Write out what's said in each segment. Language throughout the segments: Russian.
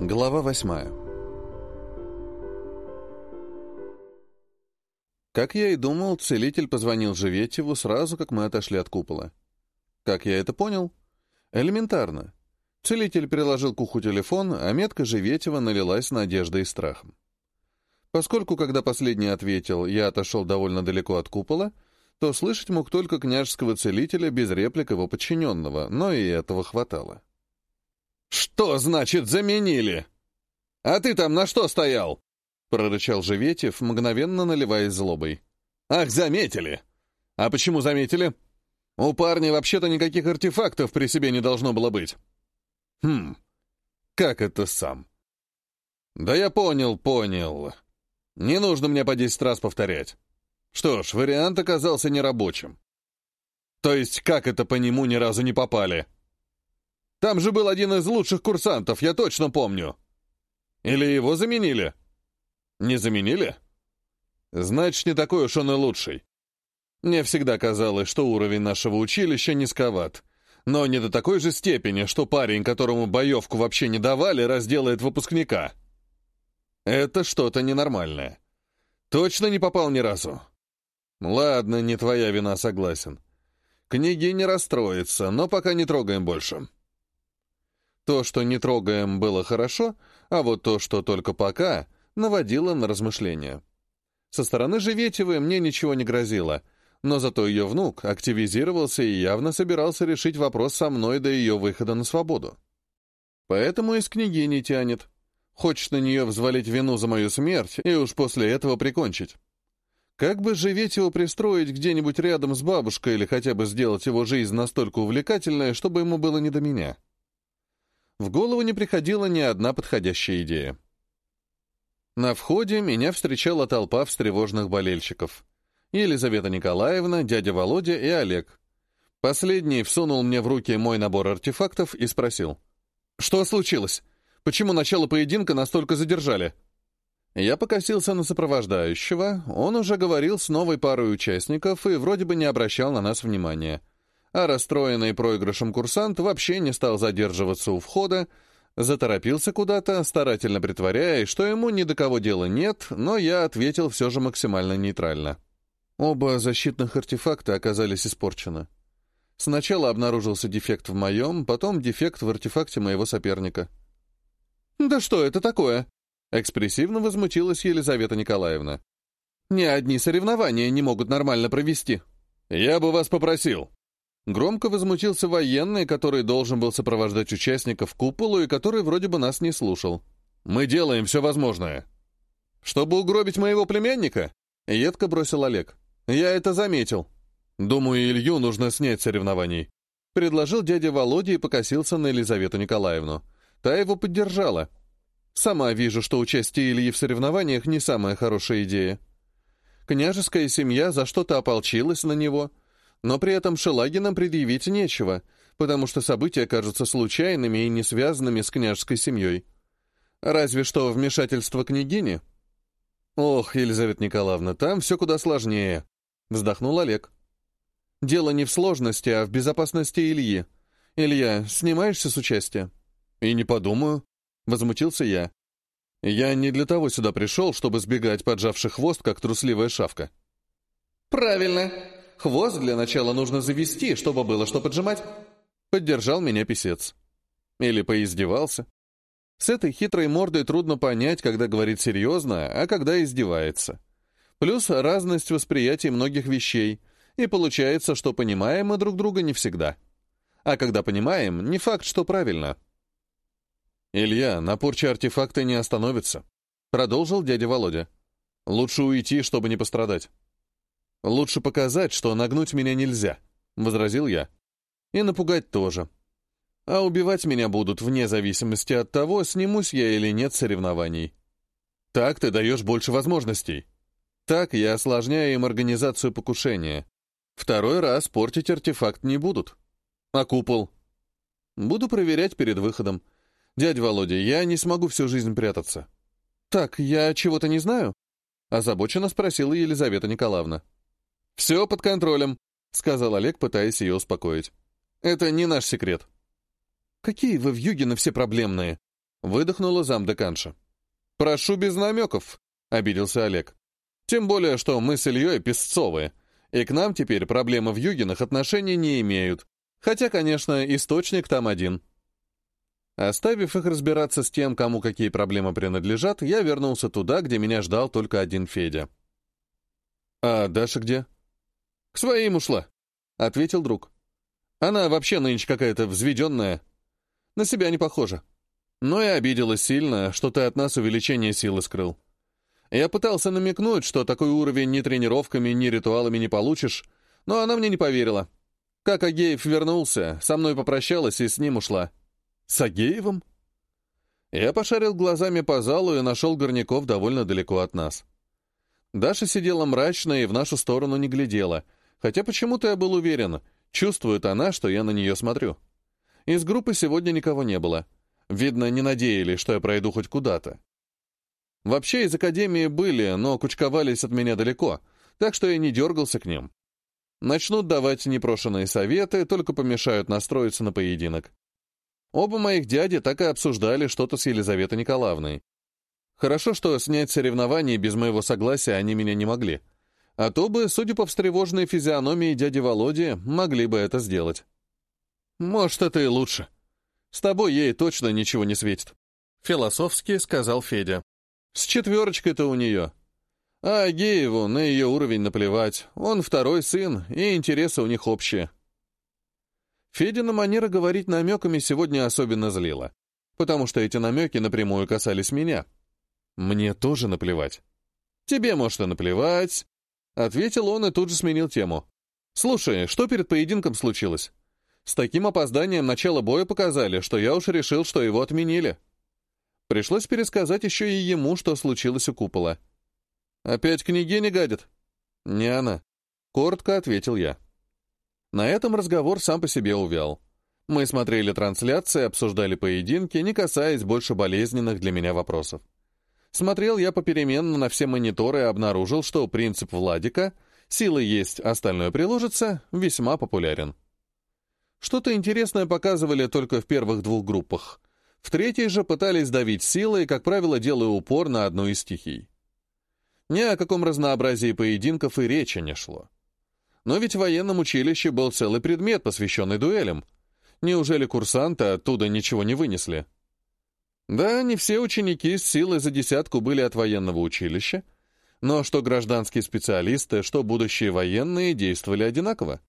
Глава восьмая. Как я и думал, целитель позвонил Живетеву сразу, как мы отошли от купола. Как я это понял? Элементарно. Целитель приложил к уху телефон, а метка Живетева налилась надеждой и страхом. Поскольку, когда последний ответил, я отошел довольно далеко от купола, то слышать мог только княжеского целителя без реплик его подчиненного, но и этого хватало. «Что значит заменили? А ты там на что стоял?» — прорычал Живетев, мгновенно наливаясь злобой. «Ах, заметили! А почему заметили? У парня вообще-то никаких артефактов при себе не должно было быть». «Хм, как это сам?» «Да я понял, понял. Не нужно мне по десять раз повторять. Что ж, вариант оказался нерабочим. То есть, как это по нему ни разу не попали?» Там же был один из лучших курсантов, я точно помню. Или его заменили? Не заменили? Значит, не такой уж он и лучший. Мне всегда казалось, что уровень нашего училища низковат. Но не до такой же степени, что парень, которому боевку вообще не давали, разделает выпускника. Это что-то ненормальное. Точно не попал ни разу. Ладно, не твоя вина, согласен. Книги не расстроится, но пока не трогаем больше. То, что не трогаем, было хорошо, а вот то, что только пока, наводило на размышления. Со стороны Живетевой мне ничего не грозило, но зато ее внук активизировался и явно собирался решить вопрос со мной до ее выхода на свободу. Поэтому из книги не тянет. Хочет на нее взвалить вину за мою смерть и уж после этого прикончить. Как бы Живетева пристроить где-нибудь рядом с бабушкой или хотя бы сделать его жизнь настолько увлекательной, чтобы ему было не до меня в голову не приходила ни одна подходящая идея. На входе меня встречала толпа встревоженных болельщиков. Елизавета Николаевна, дядя Володя и Олег. Последний всунул мне в руки мой набор артефактов и спросил. «Что случилось? Почему начало поединка настолько задержали?» Я покосился на сопровождающего, он уже говорил с новой парой участников и вроде бы не обращал на нас внимания а расстроенный проигрышем курсант вообще не стал задерживаться у входа, заторопился куда-то, старательно притворяясь, что ему ни до кого дела нет, но я ответил все же максимально нейтрально. Оба защитных артефакта оказались испорчены. Сначала обнаружился дефект в моем, потом дефект в артефакте моего соперника. «Да что это такое?» — экспрессивно возмутилась Елизавета Николаевна. «Ни одни соревнования не могут нормально провести». «Я бы вас попросил», Громко возмутился военный, который должен был сопровождать участников куполу и который вроде бы нас не слушал. «Мы делаем все возможное». «Чтобы угробить моего племянника?» — едко бросил Олег. «Я это заметил. Думаю, Илью нужно снять соревнований». Предложил дядя Володя и покосился на Елизавету Николаевну. Та его поддержала. «Сама вижу, что участие Ильи в соревнованиях не самая хорошая идея. Княжеская семья за что-то ополчилась на него — но при этом Шелагинам предъявить нечего, потому что события кажутся случайными и не связанными с княжеской семьей. Разве что вмешательство княгини. «Ох, Елизавета Николаевна, там все куда сложнее», — вздохнул Олег. «Дело не в сложности, а в безопасности Ильи. Илья, снимаешься с участия?» «И не подумаю», — возмутился я. «Я не для того сюда пришел, чтобы сбегать, поджавший хвост, как трусливая шавка». «Правильно», Хвост для начала нужно завести, чтобы было что поджимать. Поддержал меня писец. Или поиздевался. С этой хитрой мордой трудно понять, когда говорит серьезно, а когда издевается. Плюс разность восприятия многих вещей, и получается, что понимаем мы друг друга не всегда. А когда понимаем, не факт, что правильно. «Илья, на порче артефакта не остановится», — продолжил дядя Володя. «Лучше уйти, чтобы не пострадать». «Лучше показать, что нагнуть меня нельзя», — возразил я. «И напугать тоже. А убивать меня будут вне зависимости от того, снимусь я или нет соревнований. Так ты даешь больше возможностей. Так я осложняю им организацию покушения. Второй раз портить артефакт не будут. А купол? Буду проверять перед выходом. Дядя Володя, я не смогу всю жизнь прятаться. Так, я чего-то не знаю? Озабоченно спросила Елизавета Николаевна. «Все под контролем», — сказал Олег, пытаясь ее успокоить. «Это не наш секрет». «Какие вы в Югино все проблемные?» Выдохнула замдеканша. «Прошу без намеков», — обиделся Олег. «Тем более, что мы с Ильей песцовые, и к нам теперь проблемы в Югинах отношений не имеют. Хотя, конечно, источник там один». Оставив их разбираться с тем, кому какие проблемы принадлежат, я вернулся туда, где меня ждал только один Федя. «А Даша где?» «К своим ушла», — ответил друг. «Она вообще нынче какая-то взведенная. На себя не похожа. Но и обиделась сильно, что ты от нас увеличение силы скрыл. Я пытался намекнуть, что такой уровень ни тренировками, ни ритуалами не получишь, но она мне не поверила. Как Агеев вернулся, со мной попрощалась и с ним ушла. С Агеевым? Я пошарил глазами по залу и нашел горняков довольно далеко от нас. Даша сидела мрачно и в нашу сторону не глядела, хотя почему-то я был уверен, чувствует она, что я на нее смотрю. Из группы сегодня никого не было. Видно, не надеялись, что я пройду хоть куда-то. Вообще из академии были, но кучковались от меня далеко, так что я не дергался к ним. Начнут давать непрошенные советы, только помешают настроиться на поединок. Оба моих дяди так и обсуждали что-то с Елизаветой Николаевной. Хорошо, что снять соревнования без моего согласия они меня не могли. А то бы, судя по встревоженной физиономии дяди Володи, могли бы это сделать. Может, это и лучше. С тобой ей точно ничего не светит. Философски сказал Федя. С четверочкой-то у нее. А Гееву на ее уровень наплевать. Он второй сын, и интересы у них общие. Федина манера говорить намеками сегодня особенно злила, потому что эти намеки напрямую касались меня. Мне тоже наплевать. Тебе, может, и наплевать. Ответил он и тут же сменил тему. Слушай, что перед поединком случилось? С таким опозданием начало боя показали, что я уж решил, что его отменили. Пришлось пересказать еще и ему, что случилось у купола. «Опять княгиня гадит?» «Не она», — коротко ответил я. На этом разговор сам по себе увял. Мы смотрели трансляции, обсуждали поединки, не касаясь больше болезненных для меня вопросов. Смотрел я попеременно на все мониторы и обнаружил, что принцип Владика «сила есть, остальное приложится» весьма популярен. Что-то интересное показывали только в первых двух группах. В третьей же пытались давить силой, как правило, делая упор на одну из стихий. Ни о каком разнообразии поединков и речи не шло. Но ведь в военном училище был целый предмет, посвященный дуэлям. Неужели курсанты оттуда ничего не вынесли? Да, не все ученики с силой за десятку были от военного училища, но что гражданские специалисты, что будущие военные действовали одинаково.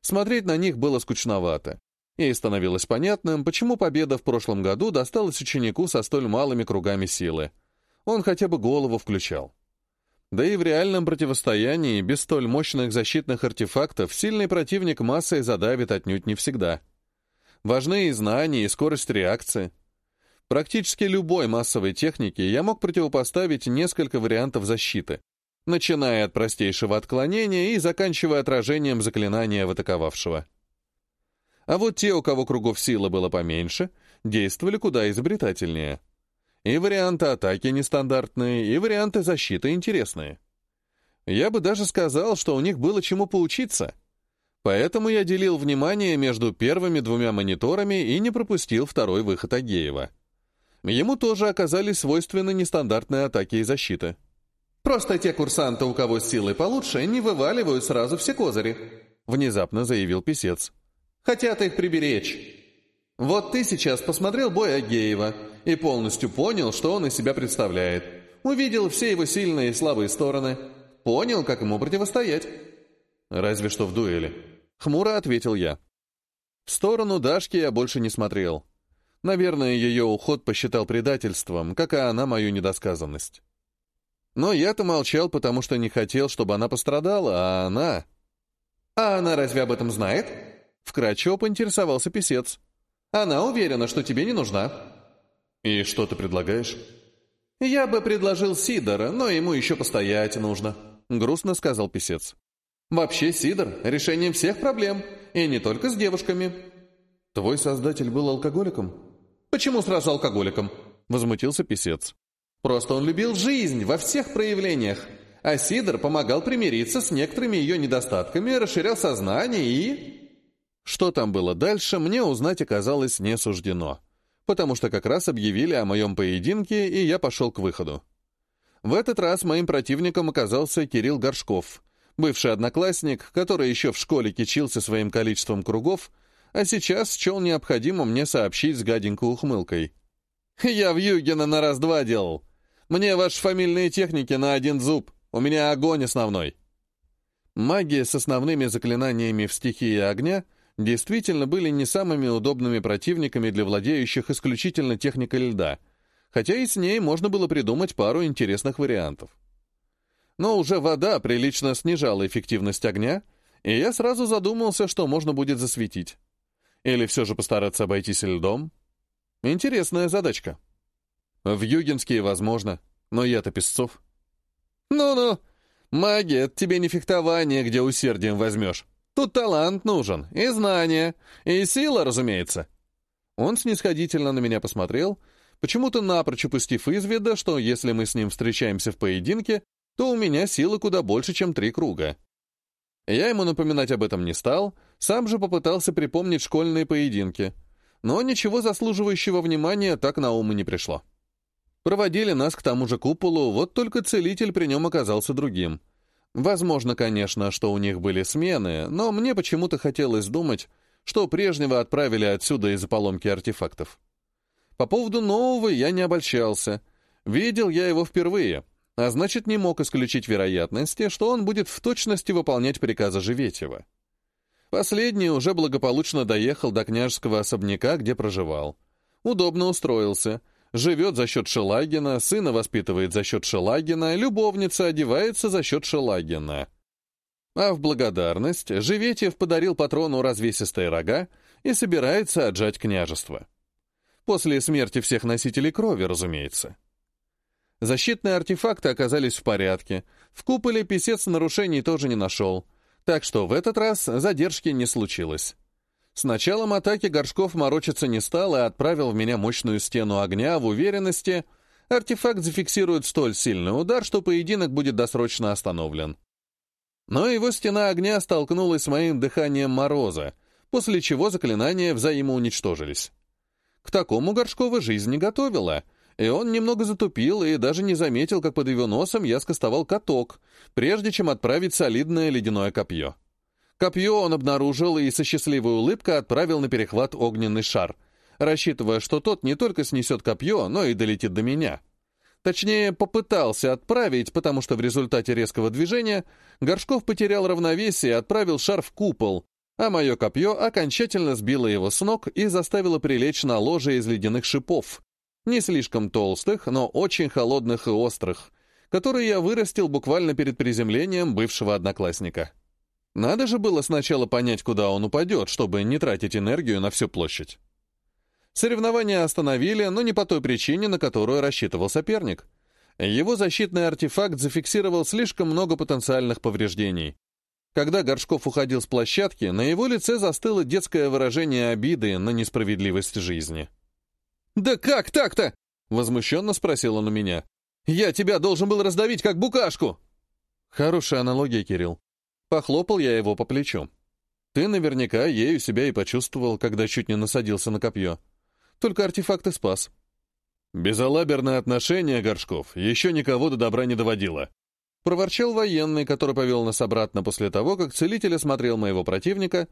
Смотреть на них было скучновато, и становилось понятным, почему победа в прошлом году досталась ученику со столь малыми кругами силы. Он хотя бы голову включал. Да и в реальном противостоянии без столь мощных защитных артефактов сильный противник массой задавит отнюдь не всегда. Важны и знания, и скорость реакции. Практически любой массовой технике я мог противопоставить несколько вариантов защиты, начиная от простейшего отклонения и заканчивая отражением заклинания в атаковавшего. А вот те, у кого кругов силы было поменьше, действовали куда изобретательнее. И варианты атаки нестандартные, и варианты защиты интересные. Я бы даже сказал, что у них было чему поучиться. Поэтому я делил внимание между первыми двумя мониторами и не пропустил второй выход Агеева. Ему тоже оказались свойственны нестандартные атаки и защиты. Просто те курсанты, у кого силы получше, не вываливают сразу все козыри», — внезапно заявил писец. «Хотят их приберечь. Вот ты сейчас посмотрел бой Агеева и полностью понял, что он из себя представляет. Увидел все его сильные и слабые стороны. Понял, как ему противостоять». «Разве что в дуэли», — хмуро ответил я. В сторону Дашки я больше не смотрел. Наверное, ее уход посчитал предательством, как и она мою недосказанность. Но я-то молчал, потому что не хотел, чтобы она пострадала, а она... «А она разве об этом знает?» Вкратчиво поинтересовался писец. «Она уверена, что тебе не нужна». «И что ты предлагаешь?» «Я бы предложил Сидора, но ему еще постоять нужно», — грустно сказал писец. «Вообще Сидор — решением всех проблем, и не только с девушками». «Твой создатель был алкоголиком?» «Почему сразу алкоголиком?» — возмутился писец. Просто он любил жизнь во всех проявлениях, а Сидор помогал примириться с некоторыми ее недостатками, расширял сознание и... Что там было дальше, мне узнать оказалось не суждено. потому что как раз объявили о моем поединке, и я пошел к выходу. В этот раз моим противником оказался Кирилл Горшков, бывший одноклассник, который еще в школе кичился своим количеством кругов, а сейчас счел необходимо мне сообщить с гаденькой ухмылкой. «Я в Югина на раз-два делал. Мне ваши фамильные техники на один зуб. У меня огонь основной». Маги с основными заклинаниями в стихии огня действительно были не самыми удобными противниками для владеющих исключительно техникой льда, хотя и с ней можно было придумать пару интересных вариантов. Но уже вода прилично снижала эффективность огня, и я сразу задумался, что можно будет засветить. Или все же постараться обойтись льдом? Интересная задачка. В Югинские возможно, но я-то песцов. Ну-ну, магия — это тебе не фехтование, где усердием возьмешь. Тут талант нужен, и знания, и сила, разумеется. Он снисходительно на меня посмотрел, почему-то напрочь упустив из вида, что если мы с ним встречаемся в поединке, то у меня силы куда больше, чем три круга. Я ему напоминать об этом не стал, сам же попытался припомнить школьные поединки, но ничего заслуживающего внимания так на ум и не пришло. Проводили нас к тому же куполу, вот только целитель при нем оказался другим. Возможно, конечно, что у них были смены, но мне почему-то хотелось думать, что прежнего отправили отсюда из-за поломки артефактов. По поводу нового я не обольщался. Видел я его впервые — а значит, не мог исключить вероятности, что он будет в точности выполнять приказы Живетьева. Последний уже благополучно доехал до княжеского особняка, где проживал. Удобно устроился. Живет за счет Шелагина, сына воспитывает за счет Шелагина, любовница одевается за счет Шелагина. А в благодарность Живетьев подарил патрону развесистые рога и собирается отжать княжество. После смерти всех носителей крови, разумеется. Защитные артефакты оказались в порядке. В куполе писец нарушений тоже не нашел. Так что в этот раз задержки не случилось. С началом атаки Горшков морочиться не стал и отправил в меня мощную стену огня в уверенности, артефакт зафиксирует столь сильный удар, что поединок будет досрочно остановлен. Но его стена огня столкнулась с моим дыханием мороза, после чего заклинания взаимоуничтожились. К такому Горшкова жизнь не готовила — и он немного затупил и даже не заметил, как под его носом я скостовал каток, прежде чем отправить солидное ледяное копье. Копье он обнаружил и со счастливой улыбкой отправил на перехват огненный шар, рассчитывая, что тот не только снесет копье, но и долетит до меня. Точнее, попытался отправить, потому что в результате резкого движения Горшков потерял равновесие и отправил шар в купол, а мое копье окончательно сбило его с ног и заставило прилечь на ложе из ледяных шипов, не слишком толстых, но очень холодных и острых, которые я вырастил буквально перед приземлением бывшего одноклассника. Надо же было сначала понять, куда он упадет, чтобы не тратить энергию на всю площадь. Соревнования остановили, но не по той причине, на которую рассчитывал соперник. Его защитный артефакт зафиксировал слишком много потенциальных повреждений. Когда Горшков уходил с площадки, на его лице застыло детское выражение обиды на несправедливость жизни. «Да как так-то?» — возмущенно спросил он у меня. «Я тебя должен был раздавить, как букашку!» Хорошая аналогия, Кирилл. Похлопал я его по плечу. Ты наверняка ею себя и почувствовал, когда чуть не насадился на копье. Только артефакт и спас. Безалаберное отношение, Горшков, еще никого до добра не доводило. Проворчал военный, который повел нас обратно после того, как целитель осмотрел моего противника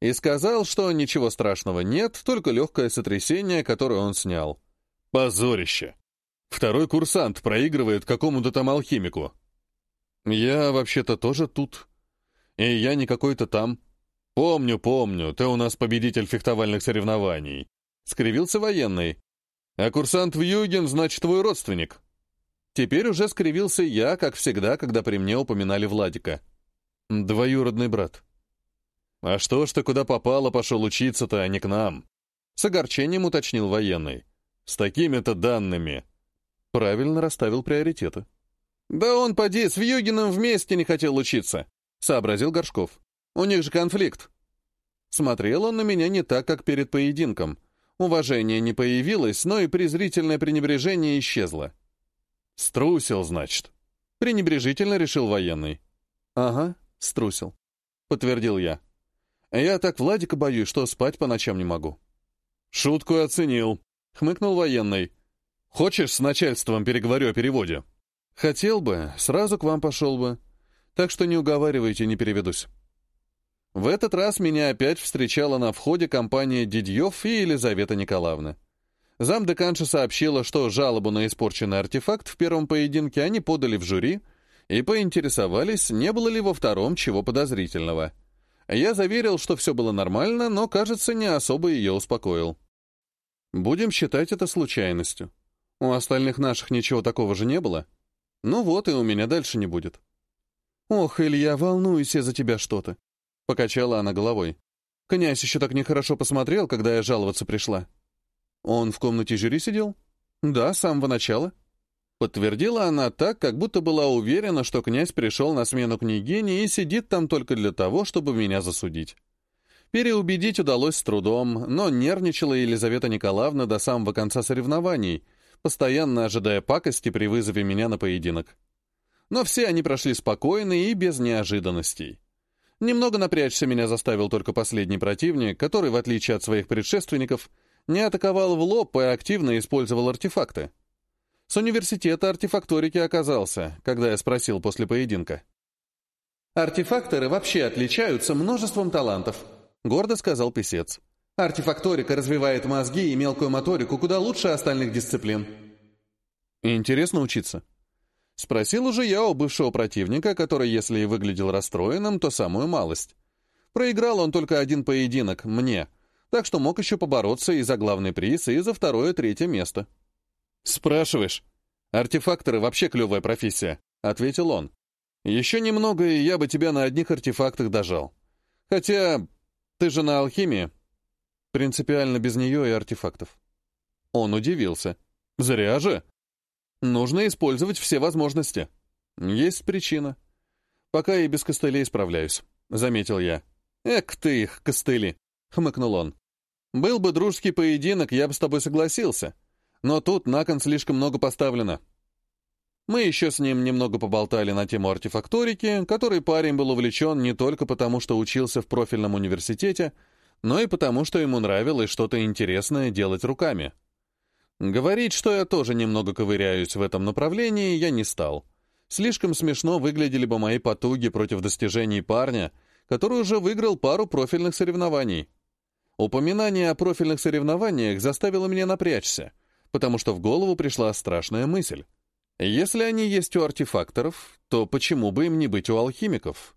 и сказал, что ничего страшного нет, только легкое сотрясение, которое он снял. Позорище! Второй курсант проигрывает какому-то там алхимику. Я вообще-то тоже тут. И я не какой-то там. Помню, помню, ты у нас победитель фехтовальных соревнований. Скривился военный. А курсант в Юген, значит, твой родственник. Теперь уже скривился я, как всегда, когда при мне упоминали Владика. Двоюродный брат. «А что ж ты куда попало пошел учиться-то, а не к нам?» С огорчением уточнил военный. «С такими-то данными». Правильно расставил приоритеты. «Да он, поди, с Вьюгиным вместе не хотел учиться», — сообразил Горшков. «У них же конфликт». Смотрел он на меня не так, как перед поединком. Уважение не появилось, но и презрительное пренебрежение исчезло. «Струсил, значит», — пренебрежительно решил военный. «Ага, струсил», — подтвердил я. Я так Владика боюсь, что спать по ночам не могу». «Шутку оценил», Хмыкнул военный. «Хочешь, с начальством переговорю о переводе?» «Хотел бы, сразу к вам пошел бы. Так что не уговаривайте, не переведусь». В этот раз меня опять встречала на входе компания Дидьев и Елизавета Николаевна. Замдеканша сообщила, что жалобу на испорченный артефакт в первом поединке они подали в жюри и поинтересовались, не было ли во втором чего подозрительного. Я заверил, что все было нормально, но, кажется, не особо ее успокоил. Будем считать это случайностью. У остальных наших ничего такого же не было. Ну вот, и у меня дальше не будет. Ох, Илья, волнуюсь я за тебя что-то. Покачала она головой. Князь еще так нехорошо посмотрел, когда я жаловаться пришла. Он в комнате жюри сидел? Да, с самого начала. Подтвердила она так, как будто была уверена, что князь пришел на смену княгини и сидит там только для того, чтобы меня засудить. Переубедить удалось с трудом, но нервничала Елизавета Николаевна до самого конца соревнований, постоянно ожидая пакости при вызове меня на поединок. Но все они прошли спокойно и без неожиданностей. Немного напрячься меня заставил только последний противник, который, в отличие от своих предшественников, не атаковал в лоб и активно использовал артефакты. С университета артефакторики оказался, когда я спросил после поединка. «Артефакторы вообще отличаются множеством талантов», — гордо сказал писец. «Артефакторика развивает мозги и мелкую моторику куда лучше остальных дисциплин». «Интересно учиться», Спросил уже я у бывшего противника, который, если и выглядел расстроенным, то самую малость. Проиграл он только один поединок, мне, так что мог еще побороться и за главный приз, и за второе-третье место. «Спрашиваешь? Артефакторы вообще клевая профессия», — ответил он. «Еще немного, и я бы тебя на одних артефактах дожал. Хотя ты же на алхимии. Принципиально без нее и артефактов». Он удивился. «Зря же. Нужно использовать все возможности. Есть причина. Пока и без костылей справляюсь, — заметил я. Эк ты их, костыли, — хмыкнул он. Был бы дружеский поединок, я бы с тобой согласился. Но тут на кон слишком много поставлено. Мы еще с ним немного поболтали на тему артефакторики, которой парень был увлечен не только потому, что учился в профильном университете, но и потому, что ему нравилось что-то интересное делать руками. Говорить, что я тоже немного ковыряюсь в этом направлении, я не стал. Слишком смешно выглядели бы мои потуги против достижений парня, который уже выиграл пару профильных соревнований. Упоминание о профильных соревнованиях заставило меня напрячься, потому что в голову пришла страшная мысль. Если они есть у артефакторов, то почему бы им не быть у алхимиков?